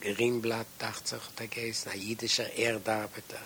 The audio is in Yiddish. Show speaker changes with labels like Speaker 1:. Speaker 1: Grimblatt, dachte ich, der Geist, ein jüdischer Erdarbeiter.